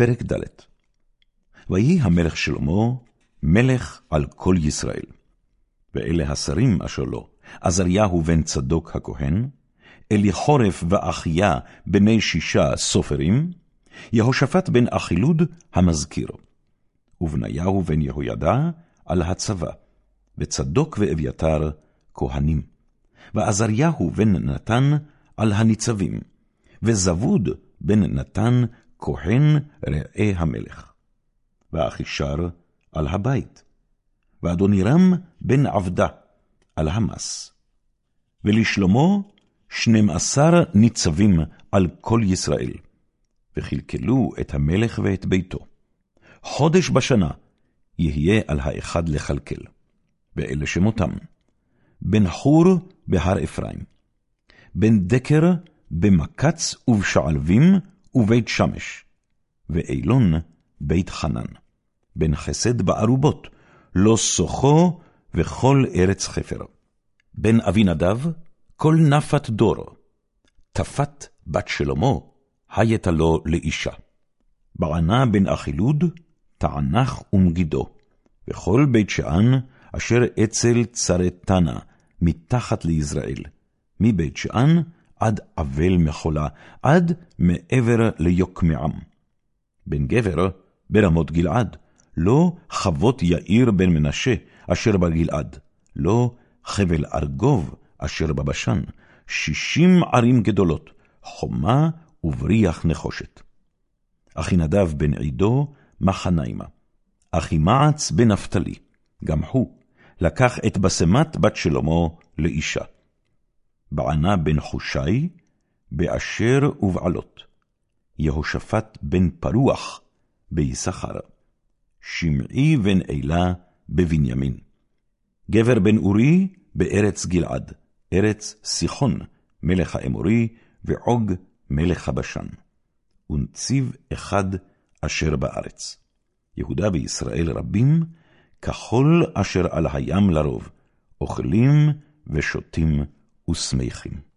פרק ד' ויהי המלך שלמה מלך על כל ישראל. ואלה השרים אשר לו, עזריהו בן צדוק הכהן, אליחורף ואחיה בני שישה סופרים, יהושפט בן אחילוד המזכיר, ובניהו בן יהוידע על הצבא, וצדוק ואביתר כהנים, ועזריהו בן נתן על הניצבים, וזבוד בן נתן כהן רעי המלך. ואחישר על הבית, ואדונירם בן עבדה על המס. ולשלמה שנים עשר ניצבים על כל ישראל, וכלכלו את המלך ואת ביתו. חודש בשנה יהיה על האחד לכלכל, ואלה שמותם. בן חור בהר אפרים, בן דקר במקץ ובשעלבים ובית שמש, ואילון בית חנן. בן חסד בערובות, לא סוחו וכל ארץ חפר. בן אבינדב, כל נפת דור. תפת בת שלמה, הייתה לו לאישה. בענה בן אחילוד, תענך ומגידו, וכל בית שאן, אשר אצל צרתנה, מתחת ליזרעאל, מבית שאן עד אבל מחולה, עד מעבר ליוקמעם. בן גבר, ברמות גלעד, לא חוות יאיר בן מנשה, אשר בגלעד, לא חבל ארגוב, אשר בבשן, שישים ערים גדולות, חומה ובריח נחושת. אחינדב בן עידו, מחניימה. אחימעץ בן נפתלי, גם הוא, לקח את בשמת בת שלמה לאישה. בענה בן חושי, באשר ובעלות. יהושפט בן פרוח, ביששכר. שמעי בן אלה בבנימין. גבר בן אורי בארץ גלעד, ארץ סיחון, מלך האמורי, ועוג מלך הבשן. ונציב אחד אשר בארץ. יהודה וישראל רבים, ככל אשר על הים לרוב, אוכלים ושותים ושמחים.